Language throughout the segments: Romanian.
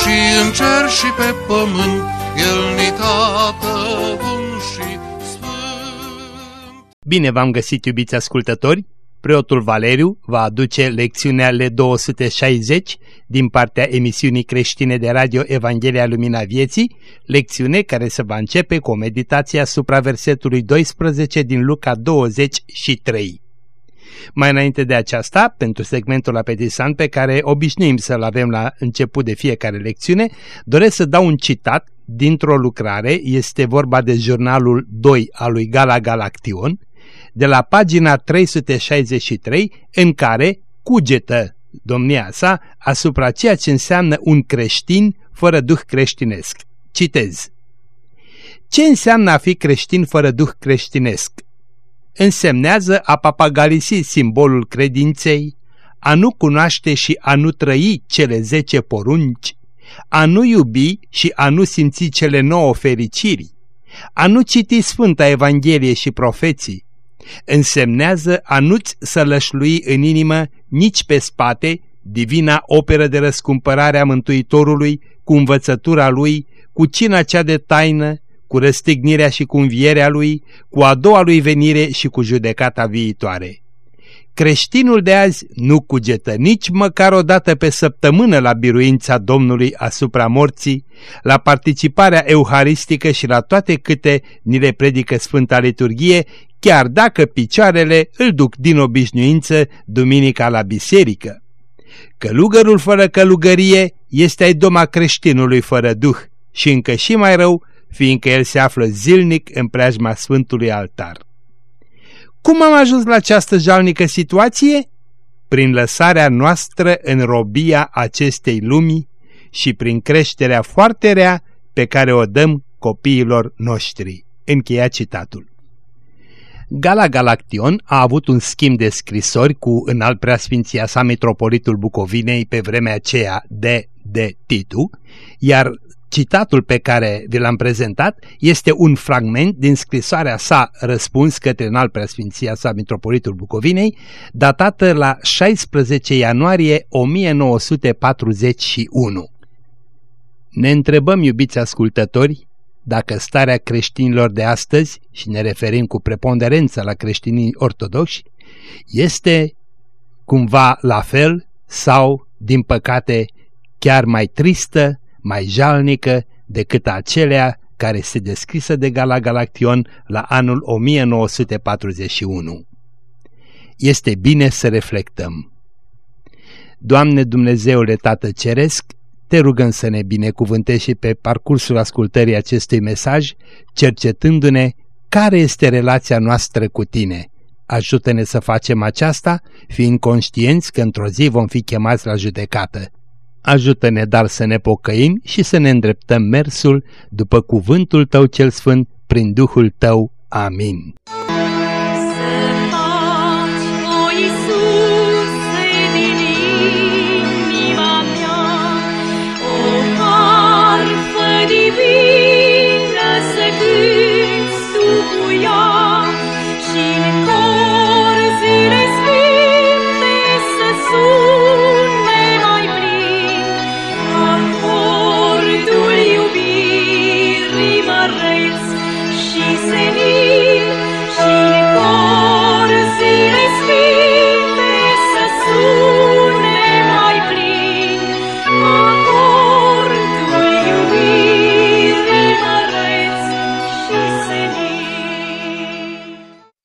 și în cer și pe pământ, El ni tată bun și sfânt. Bine v-am găsit, iubiți ascultători! preotul Valeriu va aduce lecțiunea L260 din partea emisiunii creștine de radio Evanghelia Lumina Vieții, lecțiune care se va începe cu o meditație asupra versetului 12 din Luca 23. Mai înainte de aceasta, pentru segmentul apetisant pe care obișnuim să-l avem la început de fiecare lecțiune, doresc să dau un citat dintr-o lucrare, este vorba de jurnalul 2 al lui Gala Galaction, de la pagina 363 în care cugetă domnia sa asupra ceea ce înseamnă un creștin fără duh creștinesc. Citez. Ce înseamnă a fi creștin fără duh creștinesc? Însemnează a papagalisi simbolul credinței, a nu cunoaște și a nu trăi cele zece porunci, a nu iubi și a nu simți cele nouă fericiri, a nu citi Sfânta Evanghelie și profeții, însemnează a nu-ți sălășlui în inimă nici pe spate divina operă de răscumpărare a Mântuitorului cu învățătura lui, cu cina cea de taină, cu răstignirea și cu învierea lui, cu a doua lui venire și cu judecata viitoare. Creștinul de azi nu cugetă nici măcar o dată pe săptămână la biruința Domnului asupra morții, la participarea euharistică și la toate câte ni le predică Sfânta Liturghie, chiar dacă picioarele îl duc din obișnuință duminica la biserică. Călugărul fără călugărie este ai doma creștinului fără duh și încă și mai rău, fiindcă el se află zilnic în preajma Sfântului Altar. Cum am ajuns la această jalnică situație? Prin lăsarea noastră în robia acestei lumii și prin creșterea foarte rea pe care o dăm copiilor noștri. Încheia citatul. Gala Galaction a avut un schimb de scrisori cu înalt preasfinția sa metropolitul Bucovinei pe vremea aceea de de Titu, iar citatul pe care vi l-am prezentat este un fragment din scrisoarea sa răspuns către înalt preasfinția sa metropolitul Bucovinei, datată la 16 ianuarie 1941. Ne întrebăm, iubiți ascultători, dacă starea creștinilor de astăzi, și ne referim cu preponderență la creștinii ortodoxi, este cumva la fel sau, din păcate, chiar mai tristă, mai jalnică decât acelea care se descrisă de Gala Galaction la anul 1941. Este bine să reflectăm. Doamne Dumnezeule Tată Ceresc, te rugăm să ne binecuvântezi și pe parcursul ascultării acestui mesaj, cercetându-ne care este relația noastră cu tine. Ajută-ne să facem aceasta, fiind conștienți că într-o zi vom fi chemați la judecată. Ajută-ne dar să ne pocăim și să ne îndreptăm mersul după cuvântul Tău cel Sfânt, prin Duhul Tău. Amin.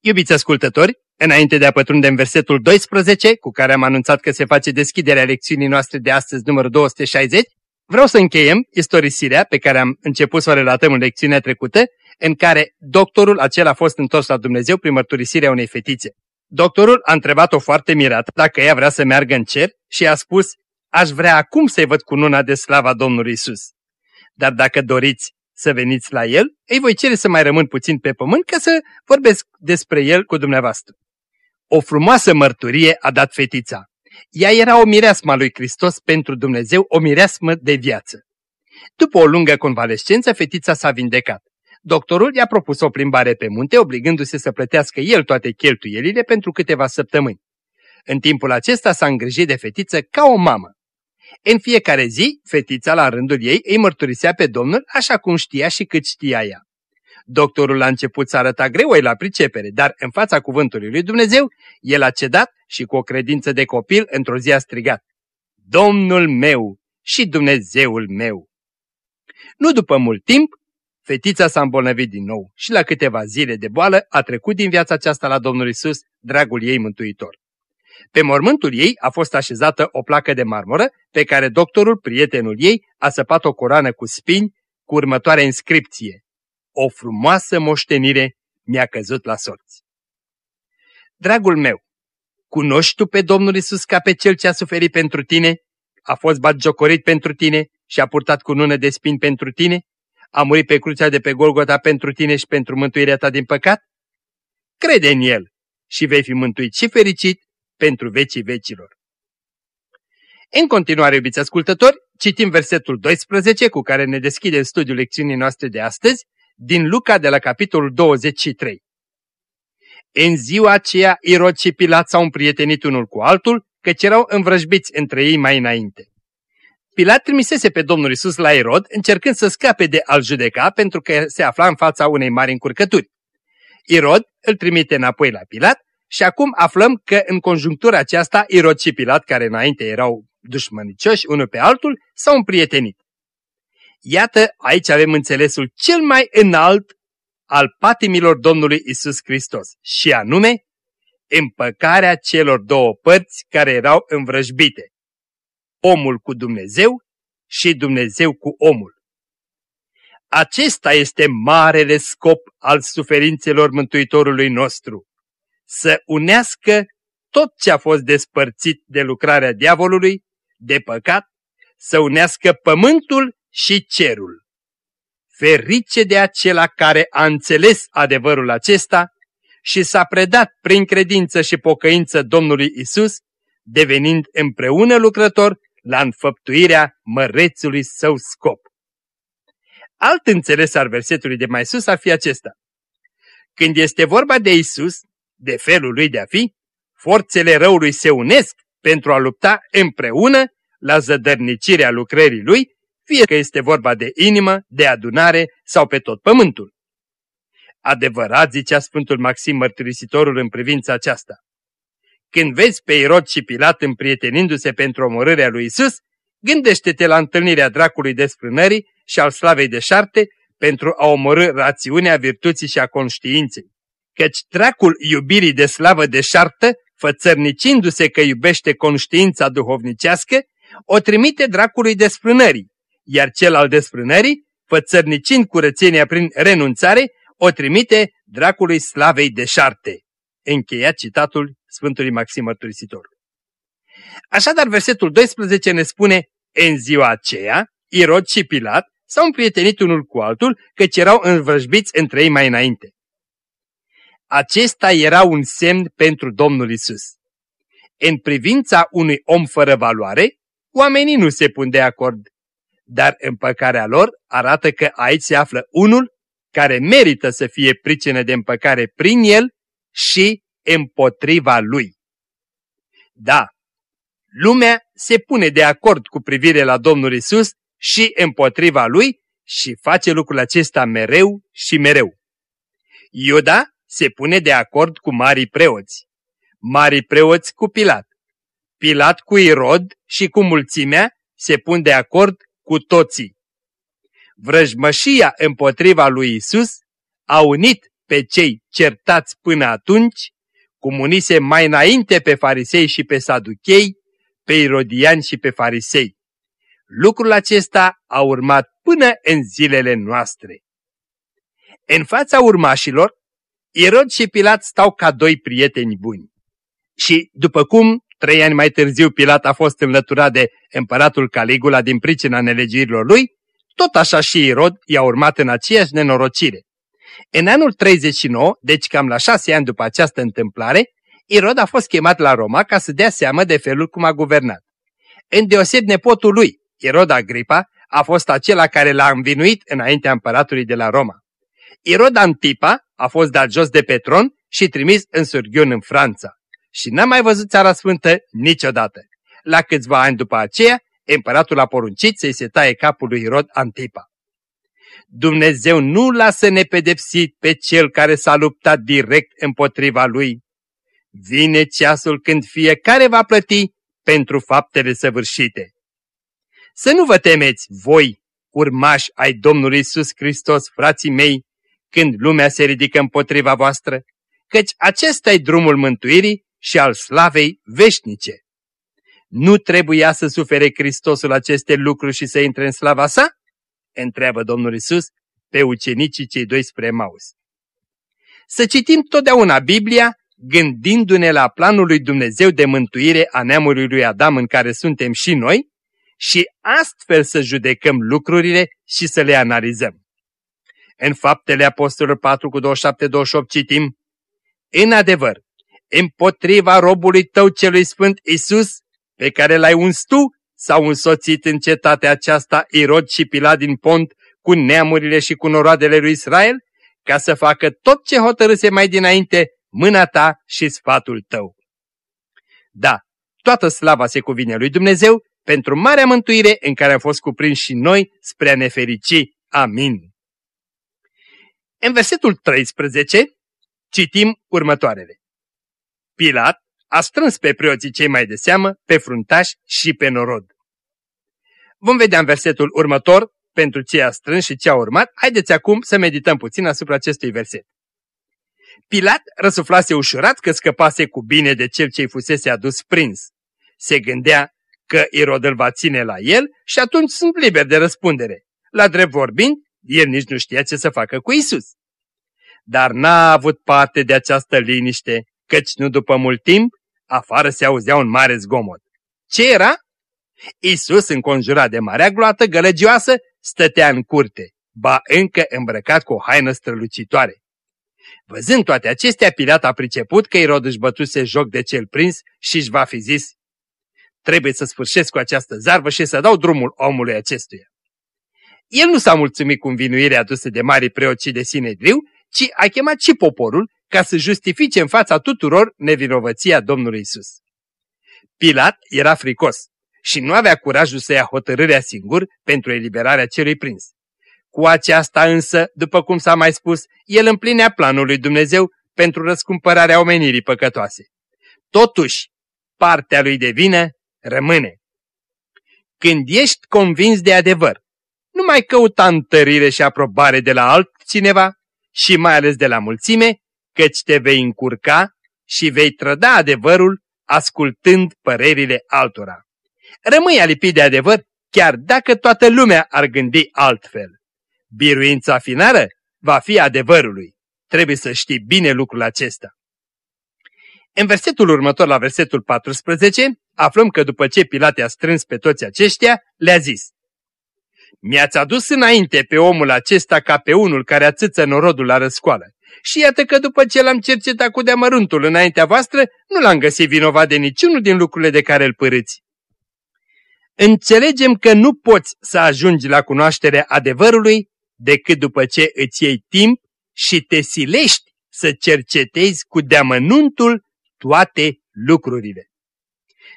Iubiți ascultători, înainte de a pătrunde în versetul 12, cu care am anunțat că se face deschiderea lecțiunii noastre de astăzi, numărul 260, vreau să încheiem istorisirea pe care am început să o relatăm în lecțiunea trecută, în care doctorul acela a fost întors la Dumnezeu prin mărturisirea unei fetițe. Doctorul a întrebat-o foarte mirată dacă ea vrea să meargă în cer și a spus, aș vrea acum să-i văd cu nuna de slava Domnului Isus. Dar dacă doriți să veniți la el, îi voi cere să mai rămân puțin pe pământ ca să vorbesc despre el cu dumneavoastră. O frumoasă mărturie a dat fetița. Ea era o mireasmă a lui Hristos pentru Dumnezeu, o mireasmă de viață. După o lungă convalescență, fetița s-a vindecat. Doctorul i-a propus o plimbare pe munte, obligându-se să plătească el toate cheltuielile pentru câteva săptămâni. În timpul acesta s-a îngrijit de fetiță ca o mamă. În fiecare zi, fetița la rândul ei îi mărturisea pe Domnul așa cum știa și cât știa ea. Doctorul la început să arăta greu la pricepere, dar în fața cuvântului lui Dumnezeu, el a cedat și cu o credință de copil într-o zi a strigat, Domnul meu și Dumnezeul meu! Nu după mult timp, fetița s-a îmbolnăvit din nou și la câteva zile de boală a trecut din viața aceasta la Domnul Isus, dragul ei mântuitor. Pe mormântul ei a fost așezată o placă de marmură pe care doctorul, prietenul ei, a săpat o coroană cu spini cu următoarea inscripție. O frumoasă moștenire mi-a căzut la sorți. Dragul meu, cunoști tu pe Domnul Isus ca pe Cel ce a suferit pentru tine, a fost batjocorit pentru tine și a purtat cu nună de spini pentru tine, a murit pe crucea de pe Golgota pentru tine și pentru mântuirea ta din păcat? Crede în El și vei fi mântuit și fericit pentru vecii vecilor. În continuare, iubiți ascultători, citim versetul 12 cu care ne deschide studiul lecțiunii noastre de astăzi, din Luca de la capitolul 23. În ziua aceea, Irod și Pilat s-au împrietenit unul cu altul, căci erau învrăjbiți între ei mai înainte. Pilat trimisese pe Domnul Isus la Irod, încercând să scape de al judeca, pentru că se afla în fața unei mari încurcături. Irod îl trimite înapoi la Pilat și acum aflăm că în conjunctura aceasta Irod și Pilat, care înainte erau dușmănicioși unul pe altul, s-au împrietenit. Iată, aici avem înțelesul cel mai înalt al patimilor Domnului Isus Hristos, și anume împăcarea celor două părți care erau învrăjbite, omul cu Dumnezeu și Dumnezeu cu omul. Acesta este marele scop al suferințelor Mântuitorului nostru, să unească tot ce a fost despărțit de lucrarea diavolului, de păcat, să unească pământul și cerul. Ferice de acela care a înțeles adevărul acesta și s-a predat prin credință și pocăință Domnului Isus, devenind împreună lucrător la înfăptuirea mărețului său scop. Alt înțeles al versetului de mai sus ar fi acesta. Când este vorba de Isus, de felul lui de a fi, forțele răului se unesc pentru a lupta împreună la zădărnicirea lucrării lui, fie că este vorba de inimă, de adunare sau pe tot pământul. Adevărat, zicea Sfântul Maxim Mărturisitorul în privința aceasta. Când vezi pe Irod și Pilat împrietenindu-se pentru omorârea lui Isus, gândește-te la întâlnirea dracului desfrânării și al slavei de șarte pentru a omorâ rațiunea virtuții și a conștiinței căci dracul iubirii de slavă deșartă, fățărnicindu-se că iubește conștiința duhovnicească, o trimite dracului desfrânării, iar cel al desfrânării, fățărnicind curățenia prin renunțare, o trimite dracului slavei deșarte. Încheiat citatul Sfântului Maxim Mărturisitor. Așadar, versetul 12 ne spune, în ziua aceea, Irod și Pilat s-au împrietenit unul cu altul, căci erau învrăjbiți între ei mai înainte. Acesta era un semn pentru Domnul Isus. În privința unui om fără valoare, oamenii nu se pun de acord, dar împăcarea lor arată că aici se află unul care merită să fie pricină de împăcare prin el și împotriva lui. Da, lumea se pune de acord cu privire la Domnul Isus și împotriva lui și face lucrul acesta mereu și mereu. Iuda se pune de acord cu marii preoți. Marii preoți cu Pilat. Pilat cu Irod și cu mulțimea se pun de acord cu toții. Vrăjmășia împotriva lui Isus a unit pe cei certați până atunci, cum unise mai înainte pe farisei și pe saduchei, pe irodiani și pe farisei. Lucrul acesta a urmat până în zilele noastre. În fața urmașilor, Irod și Pilat stau ca doi prieteni buni. Și după cum trei ani mai târziu Pilat a fost înlăturat de împăratul Caligula din pricina nelegirilor lui, tot așa și Irod i-a urmat în aceeași nenorocire. În anul 39, deci cam la șase ani după această întâmplare, Irod a fost chemat la Roma ca să dea seamă de felul cum a guvernat. Îndeoseb nepotul lui, Irod Agripa, a fost acela care l-a învinuit înaintea împăratului de la Roma. Irod Antipa a fost dat jos de pe tron și trimis în surghiun în Franța. Și n-a mai văzut țara sfântă niciodată. La câțiva ani după aceea, împăratul a poruncit să-i se taie capul lui Irod Antipa. Dumnezeu nu lasă nepedepsit pe cel care s-a luptat direct împotriva lui. Vine ceasul când fiecare va plăti pentru faptele săvârșite. Să nu vă temeți, voi, urmași ai Domnului Isus Hristos, frații mei, când lumea se ridică împotriva voastră, căci acesta e drumul mântuirii și al slavei veșnice. Nu trebuia să sufere Hristosul aceste lucruri și să intre în slava sa? Întreabă Domnul Isus pe ucenicii cei doi spre Maus. Să citim totdeauna Biblia gândindu-ne la planul lui Dumnezeu de mântuire a neamului lui Adam în care suntem și noi și astfel să judecăm lucrurile și să le analizăm. În faptele Apostolilor 4 cu 27-28 citim, În adevăr, împotriva robului tău celui sfânt Isus, pe care l-ai uns tu, s-au însoțit în cetatea aceasta Irod și Pilat din Pont cu neamurile și cu noroadele lui Israel, ca să facă tot ce hotărâse mai dinainte mâna ta și sfatul tău. Da, toată slava se cuvine lui Dumnezeu pentru marea mântuire în care am fost cuprinși și noi spre a ne ferici. Amin. În versetul 13 citim următoarele. Pilat a strâns pe preoții cei mai de seamă, pe fruntași și pe norod. Vom vedea în versetul următor pentru ce a strâns și ce a urmat. Haideți acum să medităm puțin asupra acestui verset. Pilat răsuflase ușurat că scăpase cu bine de cel ce-i fusese adus prins. Se gândea că Irod îl va ține la el și atunci sunt liber de răspundere. La drept vorbind, el nici nu știa ce să facă cu Isus. Dar n-a avut parte de această liniște, căci nu după mult timp, afară se auzea un mare zgomot. Ce era? Isus, înconjurat de marea gloată gălăgioasă, stătea în curte, ba încă îmbrăcat cu o haină strălucitoare. Văzând toate acestea, Pilat a priceput că Irod își bătuse joc de cel prins și își va fi zis, trebuie să sfârșesc cu această zarvă și să dau drumul omului acestuia. El nu s-a mulțumit cu învinuirea adusă de mari preoți de Sinedriu, ci a chemat și poporul ca să justifice în fața tuturor nevinovăția Domnului Isus. Pilat era fricos și nu avea curajul să ia hotărârea singur pentru eliberarea celui prins. Cu aceasta însă, după cum s-a mai spus, el împlinea planul lui Dumnezeu pentru răscumpărarea omenirii păcătoase. Totuși, partea lui de vină rămâne. Când ești convins de adevăr, nu mai căuta întărire și aprobare de la altcineva și mai ales de la mulțime, căci te vei încurca și vei trăda adevărul ascultând părerile altora. Rămâi alipit de adevăr chiar dacă toată lumea ar gândi altfel. Biruința finală va fi adevărului. Trebuie să știi bine lucrul acesta. În versetul următor, la versetul 14, aflăm că după ce Pilate a strâns pe toți aceștia, le-a zis Mi-ați adus înainte pe omul acesta ca pe unul care ațâță norodul la răscoală. Și iată că după ce l-am cercetat cu deamăruntul înaintea voastră, nu l-am găsit vinovat de niciunul din lucrurile de care îl părâți. Înțelegem că nu poți să ajungi la cunoașterea adevărului decât după ce îți iei timp și te silești să cercetezi cu deamănuntul toate lucrurile.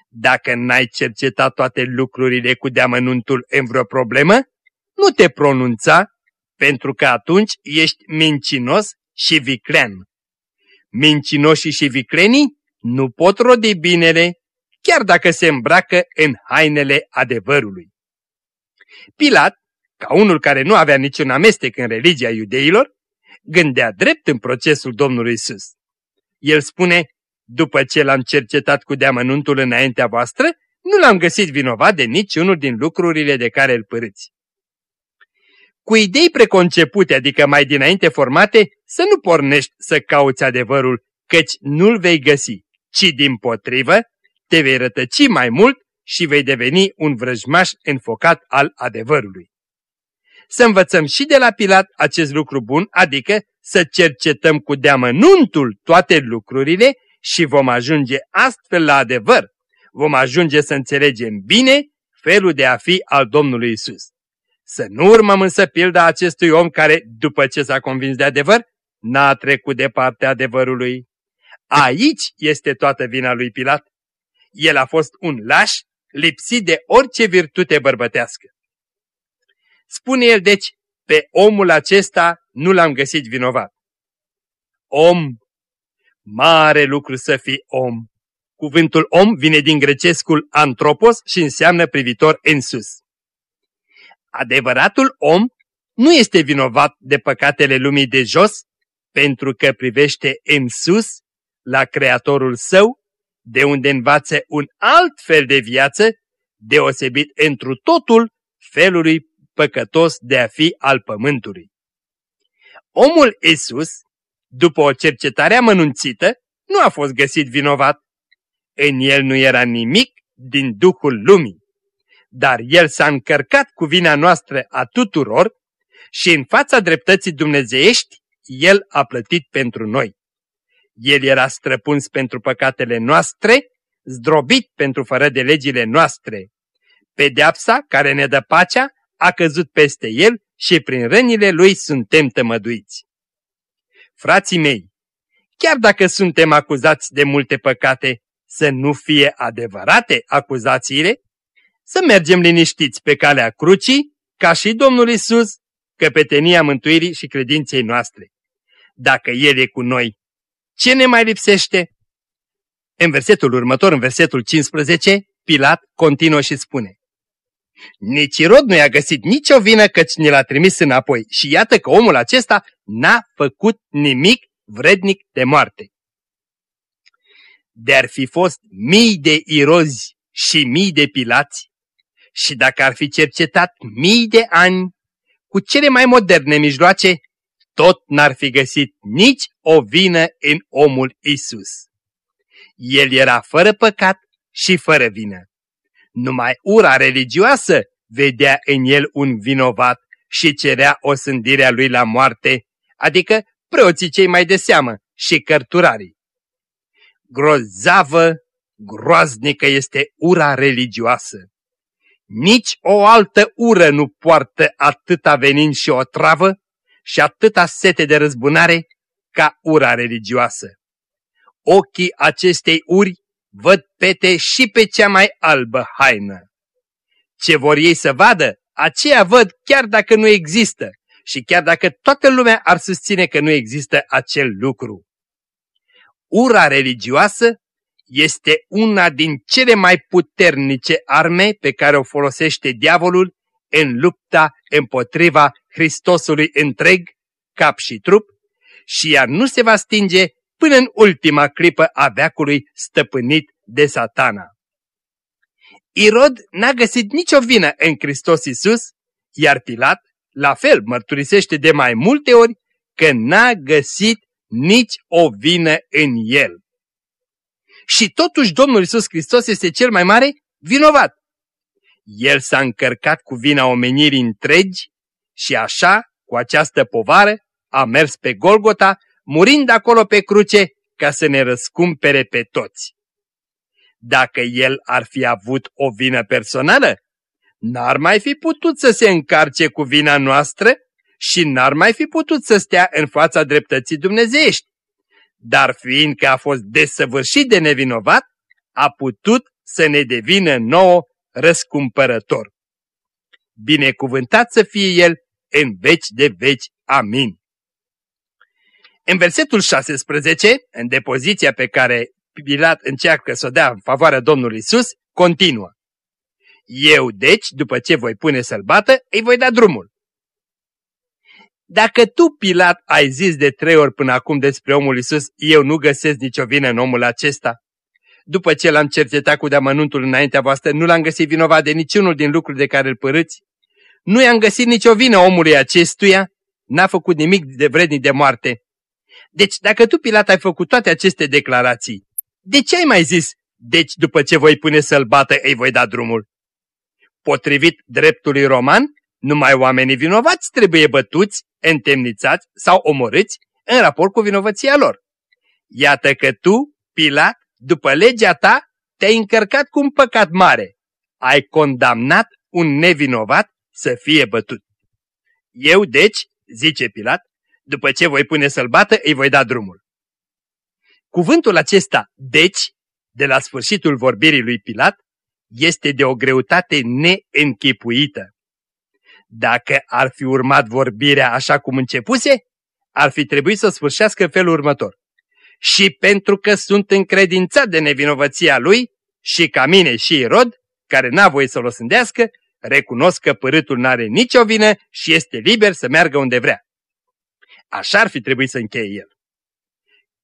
Dacă n-ai cercetat toate lucrurile cu deamănuntul în vreo problemă, nu te pronunța, pentru că atunci ești mincinos și viclean. Mincinoșii și viclenii nu pot rodi binele, chiar dacă se îmbracă în hainele adevărului. Pilat, ca unul care nu avea niciun amestec în religia iudeilor, gândea drept în procesul Domnului Isus. El spune, după ce l-am cercetat cu deamănuntul înaintea voastră, nu l-am găsit vinovat de niciunul din lucrurile de care îl părâți. Cu idei preconcepute, adică mai dinainte formate, să nu pornești să cauți adevărul, căci nu-l vei găsi, ci din potrivă, te vei rătăci mai mult și vei deveni un vrăjmaș înfocat al adevărului. Să învățăm și de la Pilat acest lucru bun, adică să cercetăm cu deamănuntul toate lucrurile și vom ajunge astfel la adevăr. Vom ajunge să înțelegem bine felul de a fi al Domnului Isus. Să nu urmăm însă pilda acestui om care, după ce s-a convins de adevăr, n-a trecut de partea adevărului. Aici este toată vina lui Pilat. El a fost un laș lipsit de orice virtute bărbătească. Spune el deci, pe omul acesta nu l-am găsit vinovat. Om, mare lucru să fii om. Cuvântul om vine din grecescul antropos și înseamnă privitor în sus. Adevăratul om nu este vinovat de păcatele lumii de jos, pentru că privește în sus, la Creatorul său, de unde învață un alt fel de viață, deosebit întru totul felului păcătos de a fi al pământului. Omul Isus, după o cercetare amănunțită, nu a fost găsit vinovat. În el nu era nimic din Duhul lumii, dar el s-a încărcat cu vina noastră a tuturor și în fața dreptății dumnezeiești, el a plătit pentru noi. El era străpuns pentru păcatele noastre, zdrobit pentru fără de legile noastre. Pedeapsa care ne dă pacea a căzut peste el și prin rănile lui suntem tămăduiți. Frații mei, chiar dacă suntem acuzați de multe păcate, să nu fie adevărate acuzațiile, să mergem liniștiți pe calea crucii, ca și Domnul Isus, căpetenia mântuirii și credinței noastre. Dacă El e cu noi, ce ne mai lipsește? În versetul următor, în versetul 15, Pilat continuă și spune Nici Irod nu i-a găsit nicio vină căci ne l-a trimis înapoi și iată că omul acesta n-a făcut nimic vrednic de moarte. De-ar fi fost mii de irozi și mii de pilați și dacă ar fi cercetat mii de ani cu cele mai moderne mijloace, tot n-ar fi găsit nici o vină în omul Isus. El era fără păcat și fără vină. Numai ura religioasă vedea în el un vinovat și cerea o sândire a lui la moarte, adică preoții cei mai de seamă și cărturarii. Grozavă, groaznică este ura religioasă. Nici o altă ură nu poartă atâta venin și o travă și atâta sete de răzbunare ca ura religioasă. Ochii acestei uri văd pete și pe cea mai albă haină. Ce vor ei să vadă, aceea văd chiar dacă nu există și chiar dacă toată lumea ar susține că nu există acel lucru. Ura religioasă este una din cele mai puternice arme pe care o folosește diavolul în lupta împotriva Hristosului întreg, cap și trup, și ea nu se va stinge până în ultima clipă a veacului stăpânit de satana. Irod n-a găsit nicio vină în Hristos Isus, iar Pilat, la fel, mărturisește de mai multe ori că n-a găsit nici o vină în el. Și totuși Domnul Isus Hristos este cel mai mare vinovat. El s-a încărcat cu vina omenirii întregi și așa, cu această povară, a mers pe Golgota, murind acolo pe cruce ca să ne răscumpere pe toți. Dacă el ar fi avut o vină personală, n-ar mai fi putut să se încarce cu vina noastră și n-ar mai fi putut să stea în fața dreptății dumnezeiești. Dar fiindcă a fost desăvârșit de nevinovat, a putut să ne devină nouă răscumpărător. Binecuvântat să fie El în veci de veci. Amin. În versetul 16, în depoziția pe care Pilat încearcă să o dea în favoarea Domnului Isus, continuă. Eu, deci, după ce voi pune să-l bată, îi voi da drumul. Dacă tu, Pilat, ai zis de trei ori până acum despre omul Isus, eu nu găsesc nicio vină în omul acesta. După ce l-am cercetat cu deamănuntul înaintea voastră, nu l-am găsit vinovat de niciunul din lucrurile de care îl părâți. Nu i-am găsit nicio vină omului acestuia, n-a făcut nimic de vrednic de moarte. Deci, dacă tu, Pilat, ai făcut toate aceste declarații, de ce ai mai zis, deci după ce voi pune să-l bată, îi voi da drumul. Potrivit dreptului roman, numai oamenii vinovați trebuie bătuți, întemnițați sau omorâți în raport cu vinovăția lor. Iată că tu, Pilat, după legea ta, te-ai încărcat cu un păcat mare. Ai condamnat un nevinovat să fie bătut. Eu, deci, zice Pilat, după ce voi pune să-l bată, îi voi da drumul. Cuvântul acesta, deci, de la sfârșitul vorbirii lui Pilat, este de o greutate neînchipuită. Dacă ar fi urmat vorbirea așa cum începuse, ar fi trebuit să sfârșească felul următor. Și pentru că sunt încredințat de nevinovăția lui, și ca mine și Irod, care n-a voie să-l osândească, recunosc că părâtul n-are nicio vină și este liber să meargă unde vrea. Așa ar fi trebuit să încheie el.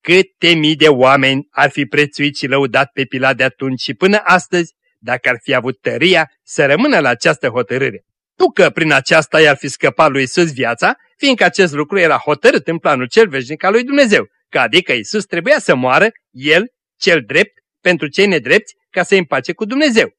Câte mii de oameni ar fi prețuit și lăudat pe Pilat de atunci și până astăzi, dacă ar fi avut tăria să rămână la această hotărâre. Nu că prin aceasta i-ar fi scăpat lui Isus viața, fiindcă acest lucru era hotărât în planul cel veșnic al lui Dumnezeu, că adică Isus trebuia să moară, el, cel drept, pentru cei nedrepți, ca să împace cu Dumnezeu.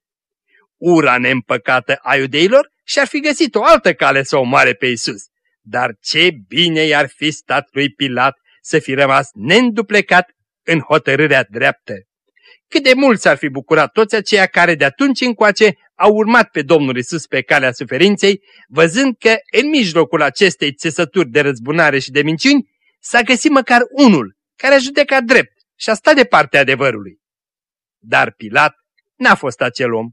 Ura neîmpăcată a iudeilor și-ar fi găsit o altă cale să o moare pe Isus. Dar ce bine i-ar fi stat lui Pilat să fi rămas neînduplecat în hotărârea dreaptă. Cât de mult s-ar fi bucurat toți aceia care de atunci încoace au urmat pe Domnul Isus pe calea suferinței, văzând că în mijlocul acestei țesături de răzbunare și de minciuni s-a găsit măcar unul care a judecat drept și a stat de partea adevărului. Dar Pilat n-a fost acel om.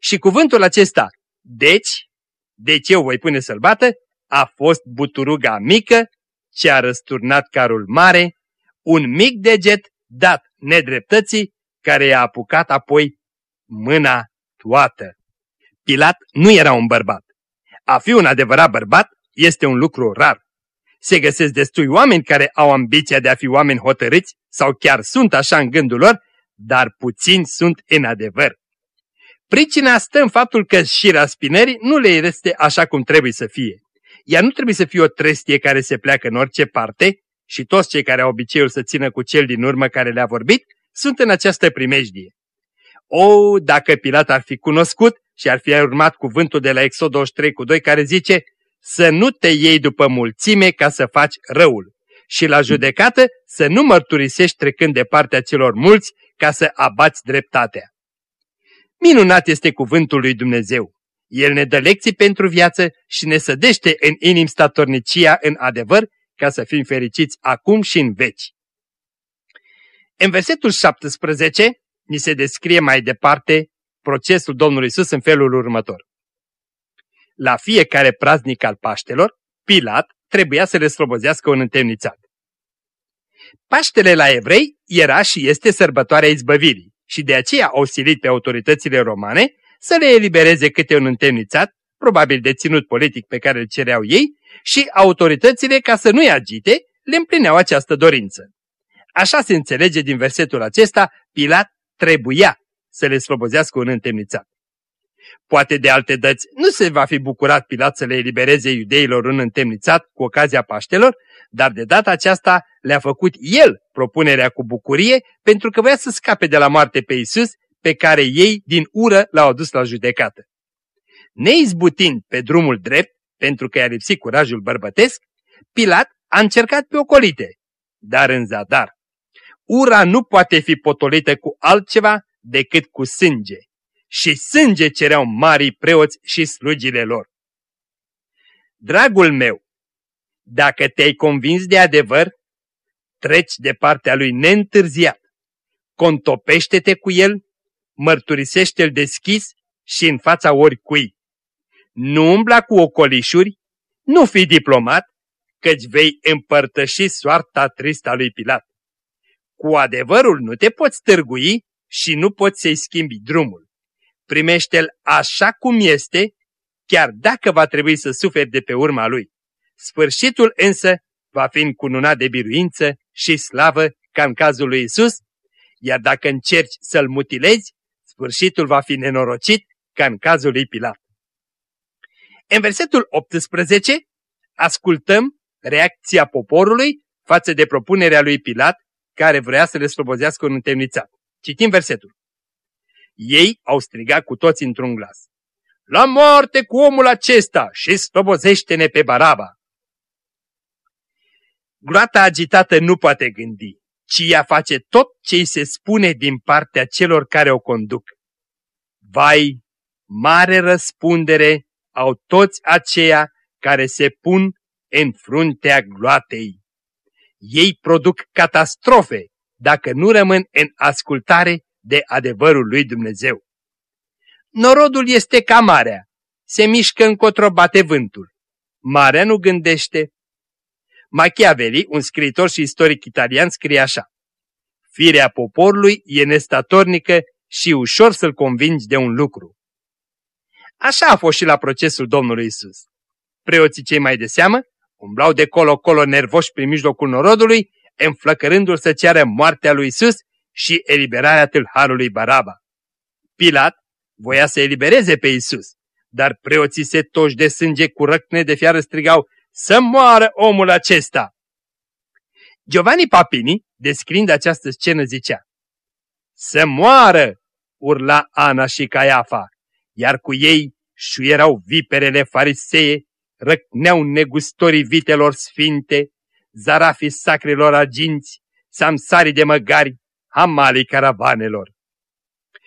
Și cuvântul acesta, deci, deci eu voi pune să-l bată, a fost buturuga mică ce a răsturnat carul mare, un mic deget dat nedreptății care i-a apucat apoi mâna toată. Pilat nu era un bărbat. A fi un adevărat bărbat este un lucru rar. Se găsesc destui oameni care au ambiția de a fi oameni hotărâți sau chiar sunt așa în gândul lor, dar puțini sunt în adevăr. Pricina stă în faptul că șirea spinării nu le este așa cum trebuie să fie. Ea nu trebuie să fie o trestie care se pleacă în orice parte și toți cei care au obiceiul să țină cu cel din urmă care le-a vorbit sunt în această primejdie. O, dacă Pilat ar fi cunoscut și ar fi urmat cuvântul de la Exod 23 cu 2 care zice să nu te iei după mulțime ca să faci răul și la judecată să nu mărturisești trecând de partea celor mulți ca să abați dreptatea. Minunat este cuvântul lui Dumnezeu. El ne dă lecții pentru viață și ne sădește în inim statornicia în adevăr ca să fim fericiți acum și în veci. În versetul 17 ni se descrie mai departe procesul Domnului Isus în felul următor. La fiecare praznic al Paștelor, Pilat trebuia să le slobozească un întemnițat. Paștele la evrei era și este sărbătoarea izbăvirii și de aceea au silit pe autoritățile romane să le elibereze câte un întemnițat, probabil deținut politic pe care îl cereau ei, și autoritățile, ca să nu-i agite, le împlineau această dorință. Așa se înțelege din versetul acesta, Pilat trebuia să le slobozească un întemnițat. Poate de alte dăți nu se va fi bucurat Pilat să le elibereze iudeilor un întemnițat cu ocazia Paștelor, dar de data aceasta le-a făcut el propunerea cu bucurie pentru că voia să scape de la moarte pe Isus pe care ei din ură l-au adus la judecată. Neizbutind pe drumul drept, pentru că i-a lipsit curajul bărbătesc, Pilat a încercat pe ocolite, dar în zadar. Ura nu poate fi potolită cu altceva decât cu sânge. Și sânge cereau marii preoți și slugile lor. Dragul meu, dacă te-ai convins de adevăr, treci de partea lui neîntârziat. Contopește-te cu el, mărturisește-l deschis și în fața oricui. Nu umbla cu ocolișuri, nu fi diplomat, căci vei împărtăși soarta tristă a lui Pilat. Cu adevărul nu te poți târgui și nu poți să-i schimbi drumul. Primește-l așa cum este, chiar dacă va trebui să suferi de pe urma lui. Sfârșitul însă va fi încununat de biruință și slavă ca în cazul lui Isus, iar dacă încerci să-l mutilezi, sfârșitul va fi nenorocit ca în cazul lui Pilat. În versetul 18 ascultăm reacția poporului față de propunerea lui Pilat care vrea să le slobozească un întemnițat. Citim versetul. Ei au strigat cu toți într-un glas. La moarte cu omul acesta și slobozește-ne pe Baraba! Groata agitată nu poate gândi, ci ea face tot ce îi se spune din partea celor care o conduc. Vai, mare răspundere au toți aceia care se pun în fruntea gloatei. Ei produc catastrofe dacă nu rămân în ascultare de adevărul lui Dumnezeu. Norodul este ca marea, se mișcă încotro bate vântul. Marea nu gândește. Machiavelli, un scriitor și istoric italian, scrie așa. Firea poporului e nestatornică și ușor să-l convingi de un lucru. Așa a fost și la procesul Domnului Isus. Preoții cei mai de seamă umblau de colo-colo nervoși prin mijlocul norodului, înflăcărându-l să ceară moartea lui Isus și eliberarea tâlharului Baraba. Pilat voia să elibereze pe Isus, dar preoții se toși de sânge cu răcne de fiară strigau, să moară omul acesta! Giovanni Papini, descrind această scenă, zicea, Să moară! urla Ana și Caiafa, iar cu ei șuierau viperele farisee, răcneau negustorii vitelor sfinte, zarafii sacrilor aginți, samsarii de măgari, hamalii caravanelor.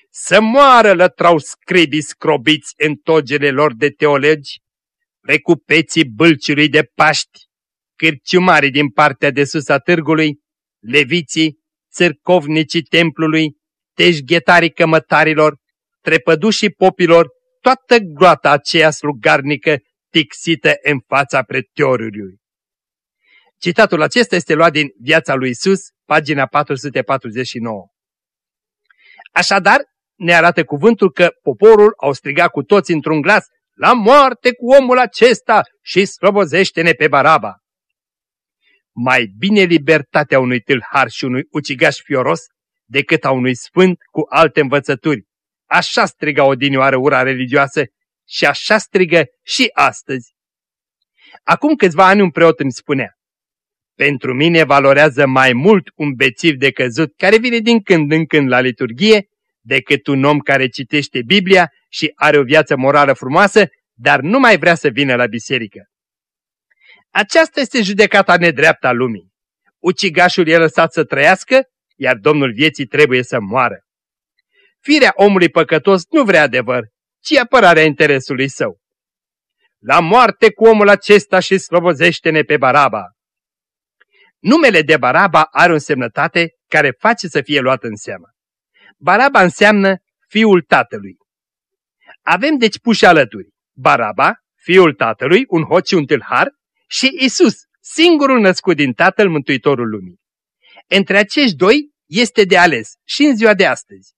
Să moară lătrau scribii scrobiți în togele lor de teologi, recupeții bâlciului de Paști, cârciumarii din partea de sus a târgului, leviții, țârcovnicii templului, teșghetarii cămătarilor, trepădușii popilor, toată gloata aceea slugarnică tixită în fața preteorului. Citatul acesta este luat din Viața lui Isus, pagina 449. Așadar, ne arată cuvântul că poporul au strigat cu toți într-un glas, la moarte cu omul acesta și slobozește-ne pe Baraba. Mai bine libertatea unui tâlhar și unui ucigaș fioros decât a unui sfânt cu alte învățături. Așa striga odinioară ura religioasă și așa strigă și astăzi. Acum câțiva ani un preot îmi spunea, pentru mine valorează mai mult un bețiv de căzut care vine din când în când la liturghie decât un om care citește Biblia și are o viață morală frumoasă, dar nu mai vrea să vină la biserică. Aceasta este judecata nedreaptă a lumii. Ucigașul e lăsat să trăiască, iar Domnul vieții trebuie să moară. Firea omului păcătos nu vrea adevăr, ci apărarea interesului său. La moarte cu omul acesta și slobozește-ne pe Baraba. Numele de Baraba are o semnătate care face să fie luat în seamă. Baraba înseamnă fiul tatălui. Avem deci puși alături Baraba, fiul tatălui, un hoț și un tâlhar, și Isus, singurul născut din tatăl mântuitorul lumii. Între acești doi este de ales și în ziua de astăzi.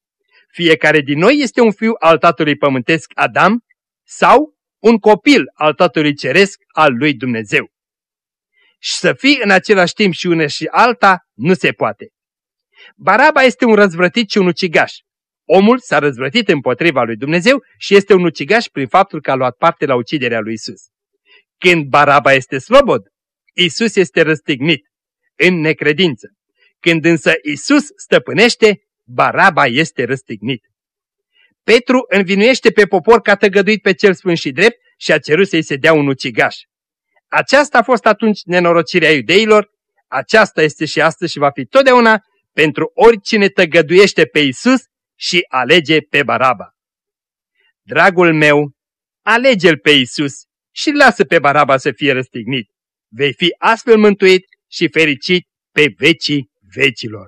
Fiecare din noi este un fiu al tatălui pământesc Adam sau un copil al tatălui ceresc al lui Dumnezeu. Și să fii în același timp și una și alta nu se poate. Baraba este un răzvrătit și un ucigaș. Omul s-a răzvrătit împotriva lui Dumnezeu și este un ucigaș prin faptul că a luat parte la uciderea lui Isus. Când Baraba este slobod, Isus este răstignit, în necredință. Când însă Isus stăpânește, Baraba este răstignit. Petru învinuiește pe popor că a tăgăduit pe cel sfânt și drept și a cerut să-i se dea un ucigaș. Aceasta a fost atunci nenorocirea iudeilor, aceasta este și astăzi și va fi totdeauna pentru oricine tăgăduiește pe Isus și alege pe Baraba. Dragul meu, alege-l pe Isus și lasă pe Baraba să fie răstignit. Vei fi astfel mântuit și fericit pe vecii vecilor.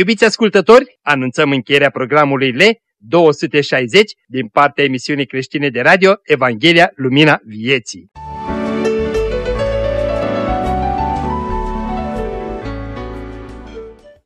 Iubiți ascultători, anunțăm încheierea programului L260 din partea emisiunii creștine de radio Evanghelia Lumina Vieții.